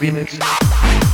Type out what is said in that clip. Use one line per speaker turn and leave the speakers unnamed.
Remix.